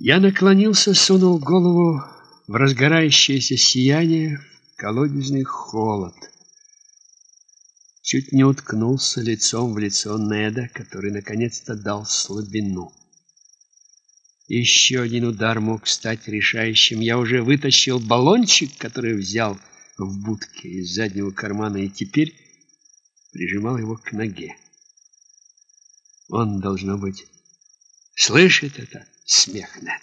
Я наклонился, сунул голову в разгорающееся сияние, в колодезный холод. Чуть не уткнулся лицом в лицо Неда, который наконец-то дал слабину. Еще один удар мог стать решающим. Я уже вытащил баллончик, который взял в будке из заднего кармана, и теперь прижимал его к ноге. Он, должно быть, слышит это смех Нед.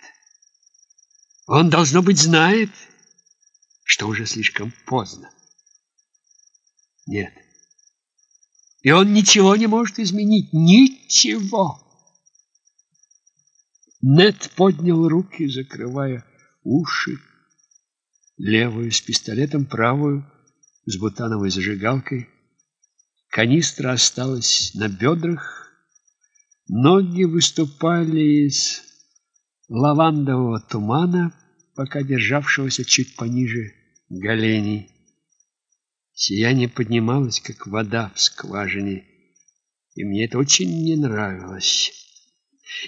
Он, должно быть, знает, что уже слишком поздно. Нет. И он ничего не может изменить. Ничего. Нед поднял руки, закрывая уши. Левую с пистолетом, правую с бутановой зажигалкой. Канистра осталась на бедрах. Ноги выступали из лавандового тумана, пока державшегося чуть пониже голеней. Сияние поднималось, как вода в скважине, и мне это очень не нравилось.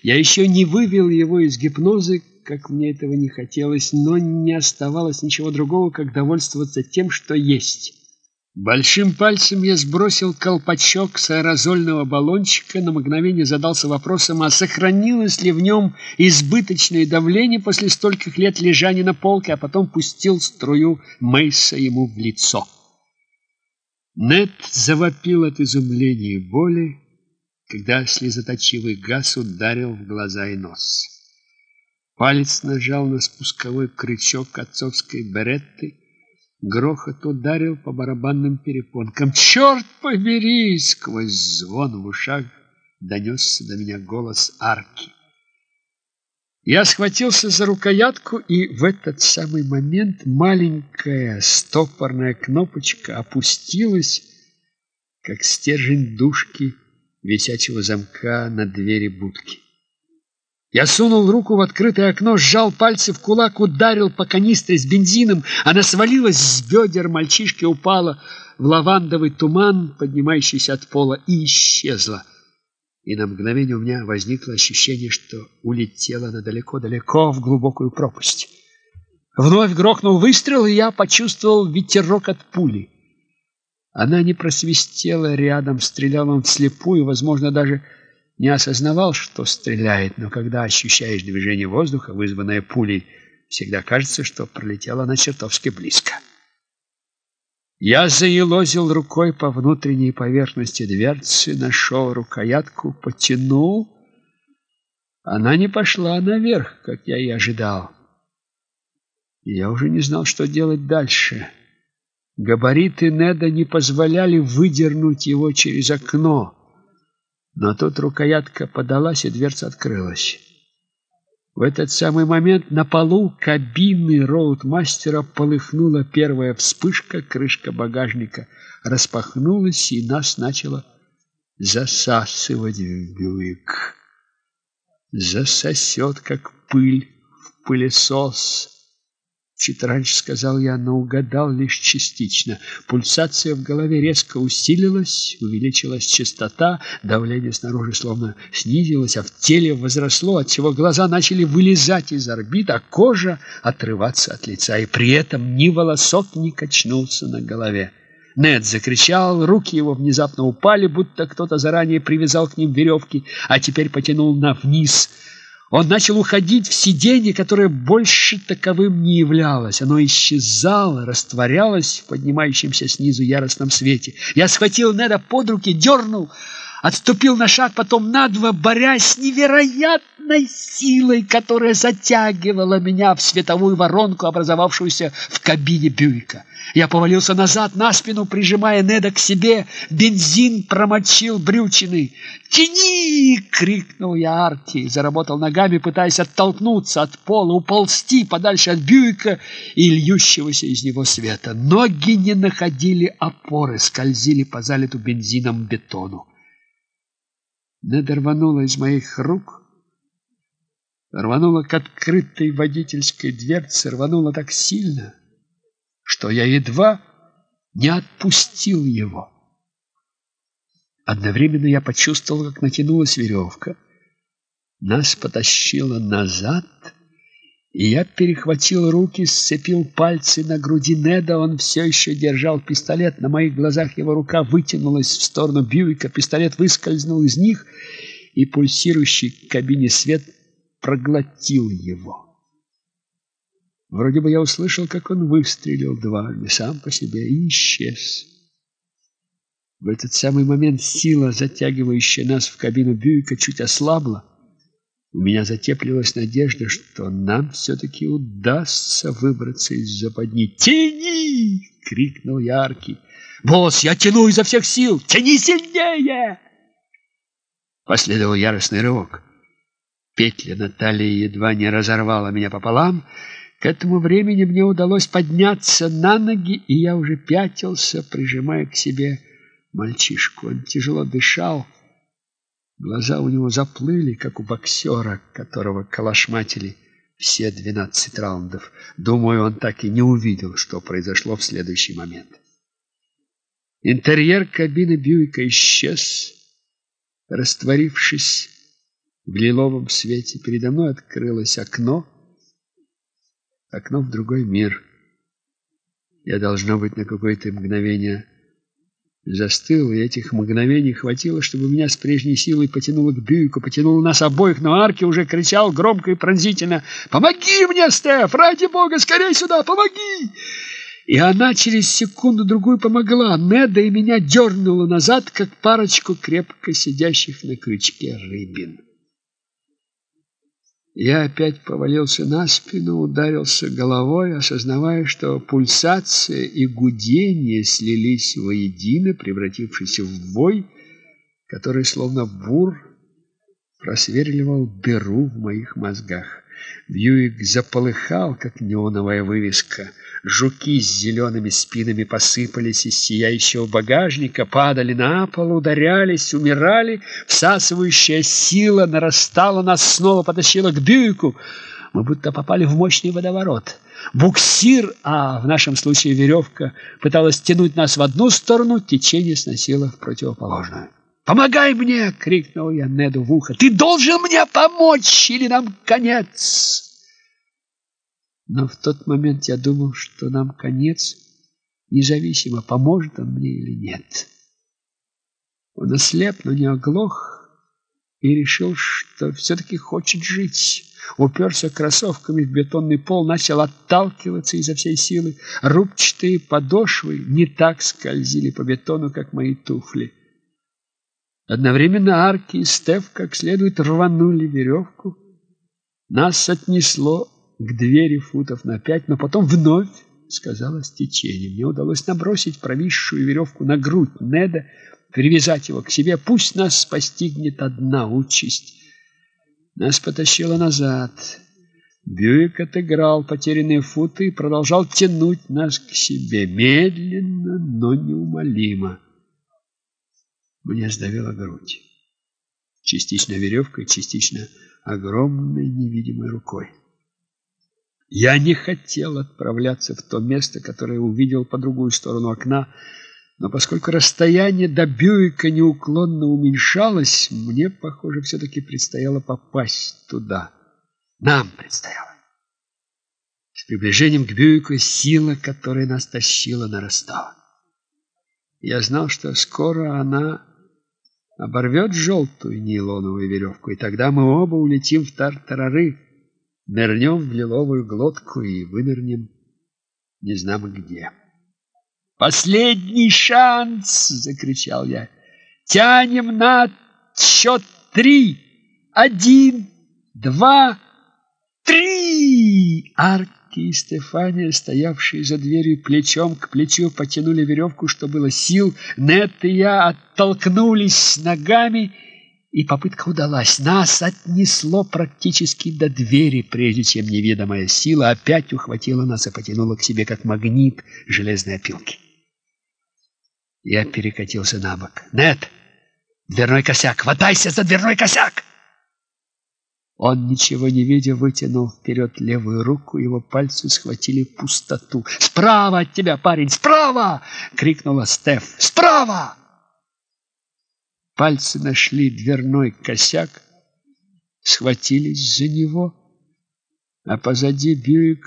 Я еще не вывел его из гипноза, как мне этого не хотелось, но не оставалось ничего другого, как довольствоваться тем, что есть. Большим пальцем я сбросил колпачок с аэрозольного баллончика, на мгновение задался вопросом, а сохранилось ли в нем избыточное давление после стольких лет лежания на полке, а потом пустил струю Мейса ему в лицо. Нет завопил от изумления и боли, когда слезоточивый газ ударил в глаза и нос. Палец нажал на спусковой крючок отцовской беретты, Грохот ударил по барабанным перепонкам. «Черт побери!» — сквозь звон в ушах донесся до меня голос арки. Я схватился за рукоятку, и в этот самый момент маленькая стопорная кнопочка опустилась, как стержень дужки висячего замка на двери будки. Я сунул руку в открытое окно, сжал пальцы в кулак, ударил по канистре с бензином. Она свалилась с бедер мальчишки, упала в лавандовый туман, поднимающийся от пола, и исчезла. И на мгновение у меня возникло ощущение, что улетела она далеко-далеко в глубокую пропасть. Вновь грохнул выстрел, и я почувствовал ветерок от пули. Она не просвистела рядом, стреляла он вслепую, возможно, даже не осознавал, что стреляет, но когда ощущаешь движение воздуха, вызванное пулей, всегда кажется, что пролетела она чертовски близко. Я заелозил рукой по внутренней поверхности дверцы, нашел рукоятку, потянул. Она не пошла наверх, как я и ожидал. я уже не знал, что делать дальше. Габариты Неда не позволяли выдернуть его через окно. Но тут рукоятка подалась, и дверца открылась. В этот самый момент на полу кабины роудмастера полыхнула первая вспышка, крышка багажника распахнулась, и нас начало засасывать в бюик. Засосет, как пыль в пылесос. Чуть раньше сказал я, но угадал лишь частично. Пульсация в голове резко усилилась, увеличилась частота, давление снаружи словно снизилось, а в теле возросло, отчего глаза начали вылезать из орбит, а кожа отрываться от лица, и при этом ни волосок не качнулся на голове. Нед закричал, руки его внезапно упали, будто кто-то заранее привязал к ним веревки, а теперь потянул на вниз – он начал уходить в сиденье, которое больше таковым не являлось. Оно исчезало, растворялось в поднимающемся снизу яростном свете. Я схватил Неда под руки, дернул, отступил на шаг, потом на два, борясь невероятной силой, которая затягивала меня в световую воронку, образовавшуюся в кабине Бюйка. Я повалился назад, на спину, прижимая Неда к себе. Бензин промочил брючины. «Тяни!» — крикнул я Арти. Заработал ногами, пытаясь оттолкнуться от пола, уползти подальше от Бьюика и льющегося из него света. Ноги не находили опоры, скользили по залиту бензином бетону. Неда рванула из моих рук, рванула к открытой водительской дверце, рванула так сильно — что я едва не отпустил его. Одновременно я почувствовал, как натянулась веревка. Нас потащило назад, И я перехватил руки, сцепил пальцы на груди Неда. Он все еще держал пистолет. На моих глазах его рука вытянулась в сторону Бьюика. Пистолет выскользнул из них, и пульсирующий в кабине свет проглотил его. Вроде бы я услышал, как он выстрелил дважды сам по себе и исчез. В этот самый момент сила, затягивающая нас в кабину Бьюика, чуть ослабла. У меня затеплилась надежда, что нам все-таки удастся выбраться из западни. «Тяни!» — крикнул яркий. «Босс, я тяну изо всех сил! Тяни сильнее!» Последовал яростный рывок. Петля на талии едва не разорвала меня пополам. К этому времени мне удалось подняться на ноги, и я уже пятился, прижимая к себе мальчишку. Он тяжело дышал. Глаза у него заплыли, как у боксера, которого калашматили все двенадцать раундов. Думаю, он так и не увидел, что произошло в следующий момент. Интерьер кабины Бьюика исчез, растворившись в лиловом свете. Передо мной открылось окно, окно в другой мир. Я, должно быть, на какое-то мгновение застыл, и этих мгновений хватило, чтобы меня с прежней силой потянуло к Бьюику, потянуло нас обоих, но Арки уже кричал громко и пронзительно «Помоги мне, Стеф! Ради бога, скорей сюда! Помоги!» И она через секунду-другую помогла. Неда и меня дернула назад, как парочку крепко сидящих на крючке рыбин. Я опять повалился на спину, ударился головой, осознавая, что пульсация и гудение слились воедино, превратившись в вой, который словно бур просверливал дыру в моих мозгах. Бьюик заполыхал, как неоновая вывеска. Жуки с зелеными спинами посыпались из сияющего багажника, падали на пол, ударялись, умирали. Всасывающая сила нарастала, нас снова потащила к Бьюику. Мы будто попали в мощный водоворот. Буксир, а в нашем случае веревка, пыталась тянуть нас в одну сторону, течение сносило в противоположную. «Помогай мне!» — крикнул я Неду в ухо. «Ты должен мне помочь, или нам конец!» Но в тот момент я думал, что нам конец, независимо, поможет он мне или нет. Он ослеп, но не оглох, и решил, что все-таки хочет жить. Уперся кроссовками в бетонный пол, начал отталкиваться изо всей силы. Рубчатые подошвы не так скользили по бетону, как мои туфли. Одновременно Арки и Стеф как следует рванули веревку. Нас отнесло к двери футов на пять, но потом вновь сказалось течение. Мне удалось набросить провисшую веревку на грудь Неда, привязать его к себе. Пусть нас постигнет одна участь. Нас потащило назад. Бьюик отыграл потерянные футы и продолжал тянуть нас к себе медленно, но неумолимо. Мне сдавила грудь. Частично веревкой, частично огромной невидимой рукой. Я не хотел отправляться в то место, которое увидел по другую сторону окна, но поскольку расстояние до Бьюика неуклонно уменьшалось, мне, похоже, все-таки предстояло попасть туда. Нам предстояло. С приближением к Бьюику сила, которая нас тащила, нарастала. Я знал, что скоро она оборвет желтую нейлоновую веревку, и тогда мы оба улетим в тартарары, нырнем в лиловую глотку и вынырнем не знамо где. «Последний шанс!» — закричал я. «Тянем на счет три! Один, два, три!» Арк Ники и Стефания, стоявшие за дверью плечом к плечу, потянули веревку, что было сил. Нет и я оттолкнулись ногами, и попытка удалась. Нас отнесло практически до двери, прежде чем неведомая сила опять ухватила нас и потянула к себе, как магнит железной опилки. Я перекатился на бок. «Нет! Дверной косяк! Хватайся за дверной косяк!» Он, ничего не видя, вытянул вперед левую руку, его пальцы схватили пустоту. «Справа от тебя, парень! Справа!» — крикнула Стеф. «Справа!» Пальцы нашли дверной косяк, схватились за него. А позади Бьюик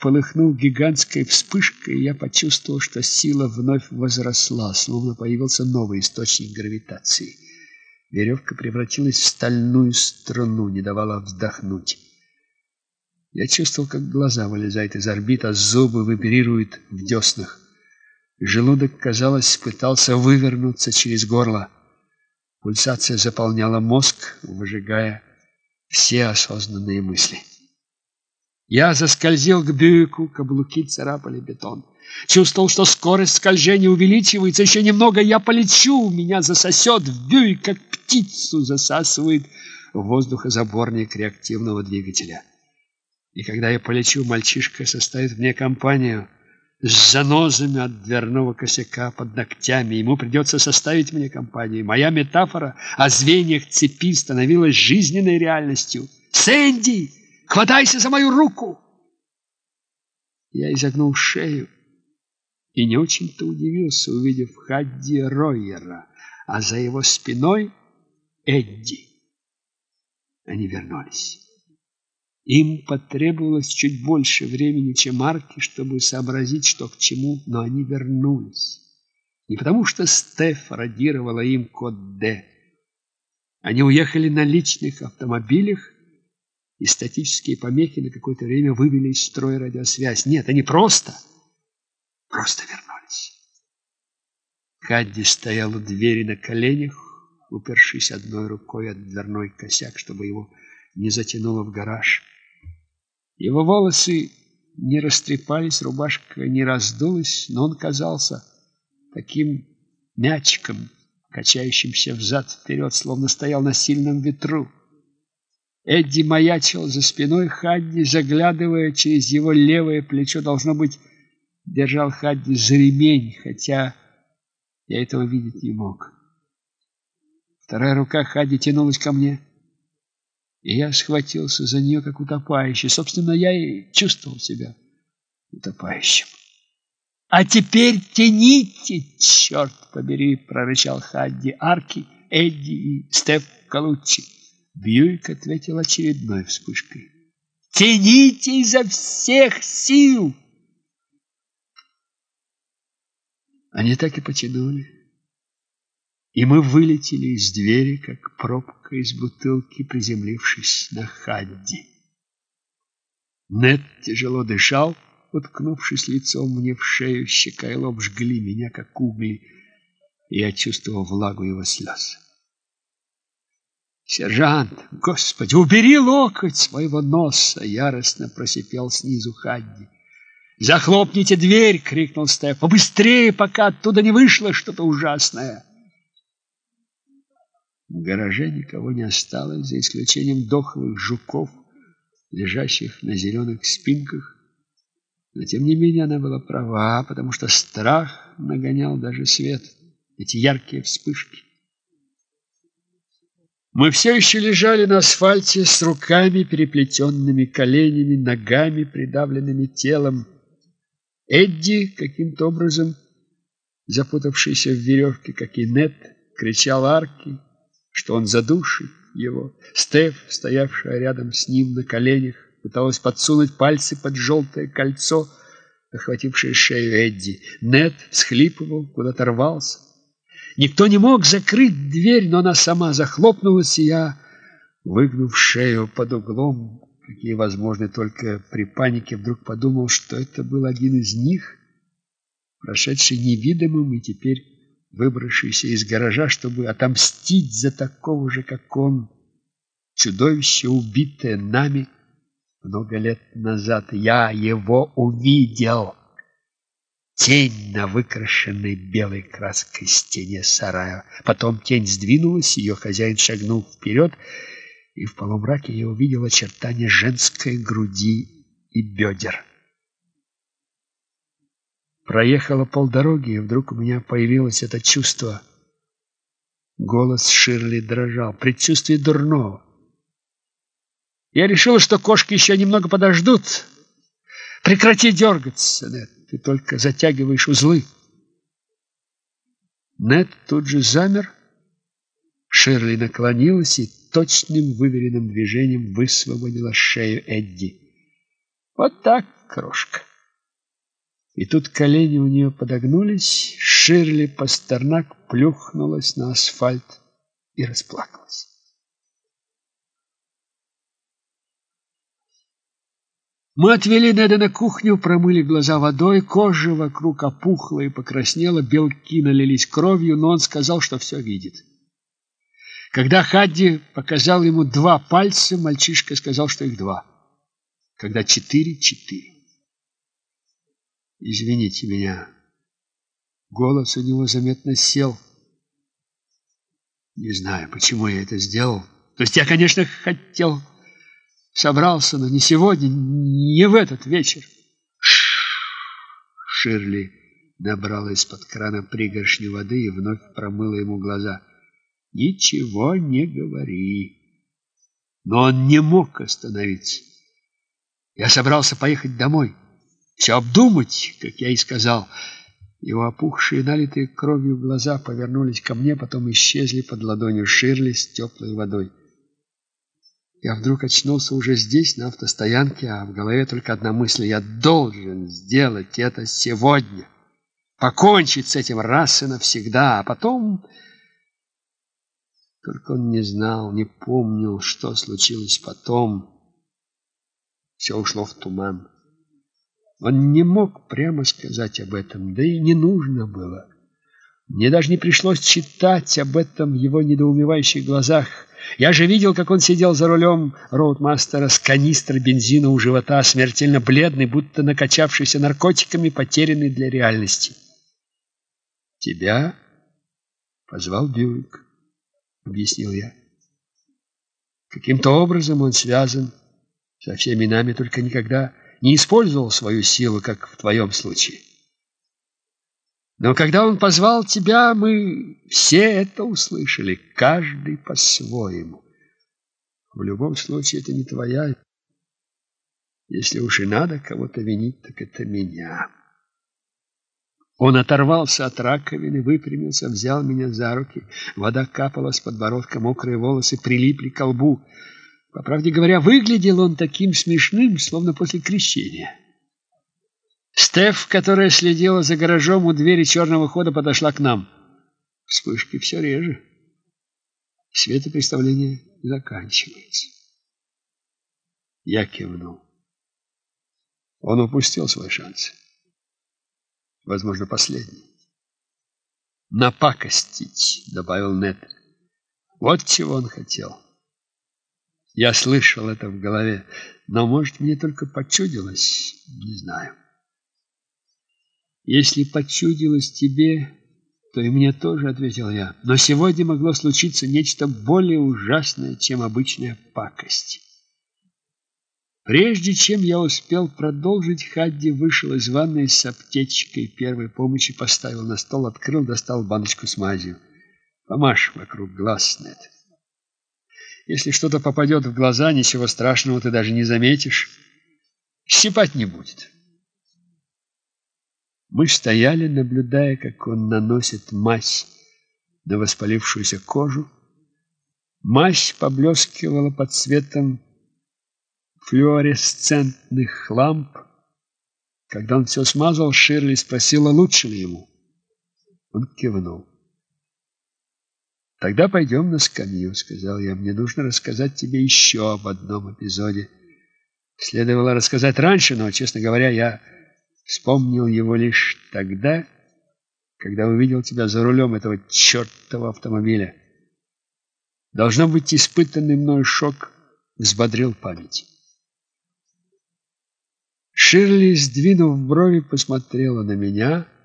полыхнул гигантской вспышкой, и я почувствовал, что сила вновь возросла, словно появился новый источник гравитации. Веревка превратилась в стальную струну, не давала вздохнуть. Я чувствовал, как глаза вылезают из орбит, а зубы вибрируют в деснах. Желудок, казалось, пытался вывернуться через горло. Пульсация заполняла мозг, выжигая все осознанные мысли. Я заскользил к Бюйку, каблуки царапали бетон. Чувствовал, что скорость скольжения увеличивается. Еще немного я полечу, меня засосет в Бюйк, как птицу засасывает воздухозаборник реактивного двигателя. И когда я полечу, мальчишка составит мне компанию — с занозами от дверного косяка под ногтями. Ему придется составить мне компанию. Моя метафора о звеньях цепи становилась жизненной реальностью. «Сэнди, хватайся за мою руку!» Я изогнул шею и не очень-то удивился, увидев Хадди Ройера, а за его спиной Эдди. Они вернулись. Им потребовалось чуть больше времени, чем Арки, чтобы сообразить, что к чему, но они вернулись. Не потому, что Стеф радировала им код «Д». Они уехали на личных автомобилях, и статические помехи на какое-то время вывели из строя радиосвязь. Нет, они просто, просто вернулись. Хадди стоял у двери на коленях, упершись одной рукой от дверной косяк, чтобы его не затянуло в гараж. Его волосы не растрепались, рубашка не раздулась, но он казался таким мячиком, качающимся взад-вперед, словно стоял на сильном ветру. Эдди маячил за спиной Хадди, заглядывая через его левое плечо, должно быть, держал Хадди за ремень, хотя я этого видеть не мог. Вторая рука Хадди тянулась ко мне и я схватился за нее, как утопающий. Собственно, я и чувствовал себя утопающим. «А теперь тяните, черт побери!» — прорычал Хадди Арки, Эдди и Стеф Калуччи. Бьюик ответил очередной вспышкой. «Тяните изо всех сил!» Они так и потянули. И мы вылетели из двери, как пробка из бутылки, приземлившись на Хадди. Нет тяжело дышал, уткнувшись лицом мне в шею, щека и лоб жгли меня, как угли, и я чувствовал влагу его слез. «Сержант, господи, убери локоть своего носа!» Яростно просипел снизу Хадди. «Захлопните дверь!» — крикнул Стеф. «Побыстрее, пока оттуда не вышло что-то ужасное!» В гараже никого не осталось, за исключением дохлых жуков, лежащих на зеленых спинках. Но, тем не менее, она была права, потому что страх нагонял даже свет, эти яркие вспышки. Мы все еще лежали на асфальте с руками, переплетенными коленями, ногами, придавленными телом. Эдди, каким-то образом запутавшийся в веревке, как и Нет, кричал арки, что он задушит его. Стеф, стоявшая рядом с ним на коленях, пыталась подсунуть пальцы под желтое кольцо, охватившее шею Эдди. Нед всхлипывал, куда-то рвался. Никто не мог закрыть дверь, но она сама захлопнулась, и я, выгнув шею под углом, какие возможны только при панике, вдруг подумал, что это был один из них, прошедший невидимым и теперь выбравшийся из гаража, чтобы отомстить за такого же, как он, чудовище, убитое нами много лет назад. Я его увидел. Тень на выкрашенной белой краской стене сарая. Потом тень сдвинулась, ее хозяин шагнул вперед, и в полумраке я увидел очертания женской груди и бедер. Проехала полдороги, и вдруг у меня появилось это чувство. Голос Ширли дрожал, предчувствие дурного. Я решила, что кошки еще немного подождут. Прекрати дергаться, Нет, ты только затягиваешь узлы. Нет тут же замер. Ширли наклонилась и точным выверенным движением высвободила шею Эдди. Вот так, крошка. И тут колени у нее подогнулись, Ширли Пастернак плюхнулась на асфальт и расплакалась. Мы отвели Неда на кухню, промыли глаза водой, кожа вокруг опухла и покраснела, белки налились кровью, но он сказал, что все видит. Когда Хадди показал ему два пальца, мальчишка сказал, что их два. Когда четыре — четыре. Извините меня. Голос у него заметно сел. Не знаю, почему я это сделал. То есть я, конечно, хотел, собрался, но не сегодня, не в этот вечер. Ширли набрала из-под крана пригоршню воды и вновь промыла ему глаза. Ничего не говори. Но он не мог остановиться. Я собрался поехать домой, все обдумать, как я и сказал. Его опухшие, налитые кровью глаза повернулись ко мне, потом исчезли под ладонью Ширли с теплой водой. Я вдруг очнулся уже здесь, на автостоянке, а в голове только одна мысль. Я должен сделать это сегодня. Покончить с этим раз и навсегда, а потом... Только он не знал, не помнил, что случилось потом. Все ушло в туман. Он не мог прямо сказать об этом, да и не нужно было. Мне даже не пришлось читать об этом в его недоумевающих глазах. Я же видел, как он сидел за рулем роудмастера с канистрой бензина у живота, смертельно бледный, будто накачавшийся наркотиками, потерянный для реальности. «Тебя позвал Бьюик», — объяснил я. Каким-то образом он связан со всеми нами, только никогда не использовал свою силу, как в твоем случае. Но когда он позвал тебя, мы все это услышали, каждый по-своему. В любом случае, это не твоя. Если уж и надо кого-то винить, так это меня. Он оторвался от раковины, выпрямился, взял меня за руки. Вода капала с подбородка, мокрые волосы прилипли к лбу. По правде говоря, выглядел он таким смешным, словно после крещения. Стеф, которая следила за гаражом у двери черного хода, подошла к нам. Вспышки все реже. Светопреставление заканчивается. Я кивнул. Он упустил свой шанс. Возможно, последний. «Напакостить», — добавил Нет. Вот чего он хотел. Я слышал это в голове, но, может, мне только почудилось, не знаю. Если почудилось тебе, то и мне тоже, ответил я. Но сегодня могло случиться нечто более ужасное, чем обычная пакость. Прежде чем я успел продолжить, Хадди вышел из ванной с аптечкой первой помощи, поставил на стол, открыл, достал баночку с мазью. Помашь вокруг глаз, Нед. Если что-то попадет в глаза, ничего страшного ты даже не заметишь. Щипать не будет. Мы стояли, наблюдая, как он наносит мазь на воспалившуюся кожу. Мазь поблескивала под светом флуоресцентных ламп. Когда он все смазал, Ширли спросила, лучше ли ему. Он кивнул. «Тогда пойдем на скамью», — сказал я. «Мне нужно рассказать тебе еще об одном эпизоде. Следовало рассказать раньше, но, честно говоря, я вспомнил его лишь тогда, когда увидел тебя за рулем этого чертова автомобиля. Должно быть, испытанный мной шок взбодрил память». Ширли, сдвинув брови, посмотрела на меня —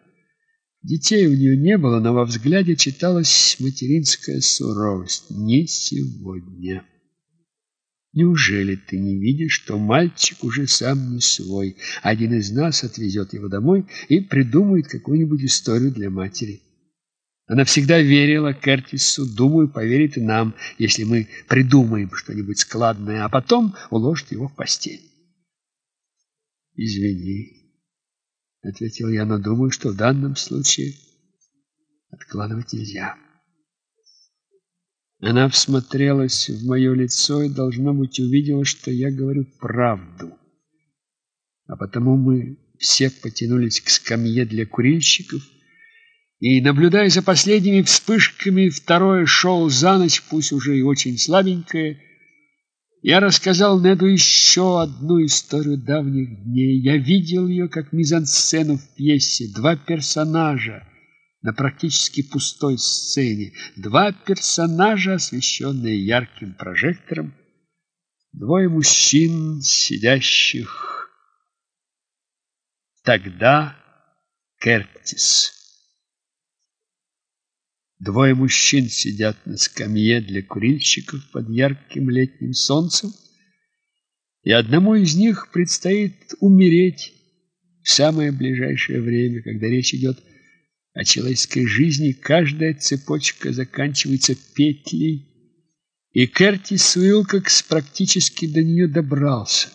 Детей у нее не было, но во взгляде читалась материнская суровость. Не сегодня. Неужели ты не видишь, что мальчик уже сам не свой? Один из нас отвезет его домой и придумает какую-нибудь историю для матери. Она всегда верила Кертису, думаю, поверит и нам, если мы придумаем что-нибудь складное, а потом уложит его в постель. Извини, ответил я, но думаю, что в данном случае откладывать нельзя. Она всмотрелась в мое лицо и, должно быть, увидела, что я говорю правду. а потому мы все потянулись к скамье для курильщиков, и, наблюдая за последними вспышками, второе шоу за ночь, пусть уже и очень слабенькое, я рассказал Неду еще одну историю давних дней. Я видел ее как мизансцену в пьесе. Два персонажа на практически пустой сцене. Два персонажа, освещенные ярким прожектором. Двое мужчин, сидящих. Тогда Кертис. Двое мужчин сидят на скамье для курильщиков под ярким летним солнцем, и одному из них предстоит умереть в самое ближайшее время, когда речь идет о человеческой жизни, каждая цепочка заканчивается петлей, и Кертис Уилкокс практически до нее добрался.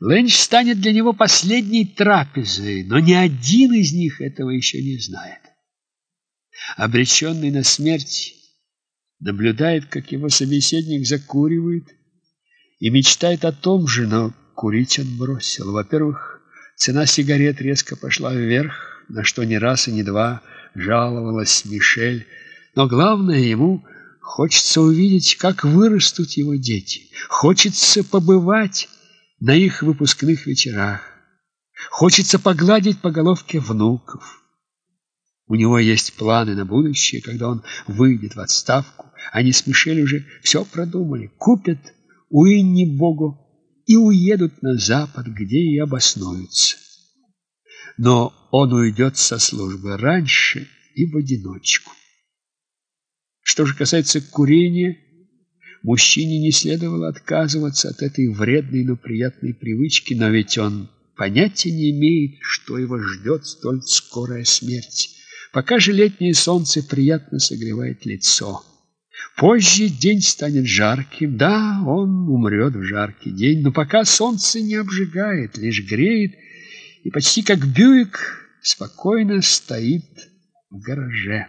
Лэнч станет для него последней трапезой, но ни один из них этого еще не знает обреченный на смерть, наблюдает, как его собеседник закуривает и мечтает о том же, но курить он бросил. Во-первых, цена сигарет резко пошла вверх, на что ни раз и ни два жаловалась Мишель, но главное ему хочется увидеть, как вырастут его дети, хочется побывать на их выпускных вечерах, хочется погладить по головке внуков. У него есть планы на будущее, когда он выйдет в отставку. Они с Мишель уже все продумали. Купят Уинни Богу и уедут на запад, где и обоснуются. Но он уйдет со службы раньше и в одиночку. Что же касается курения, мужчине не следовало отказываться от этой вредной, но приятной привычки, но ведь он понятия не имеет, что его ждет столь скорая смерть. Пока же летнее солнце приятно согревает лицо. Позже день станет жарким. Да, он умрет в жаркий день, но пока солнце не обжигает, лишь греет, и почти как Бьюик спокойно стоит в гараже.